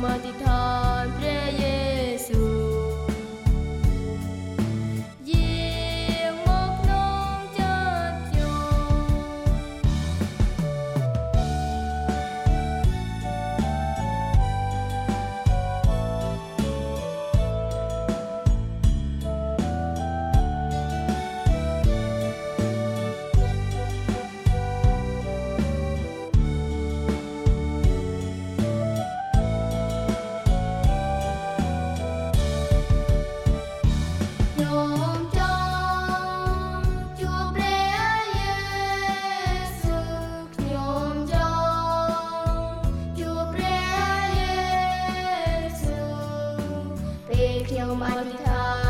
妈的！almighty time.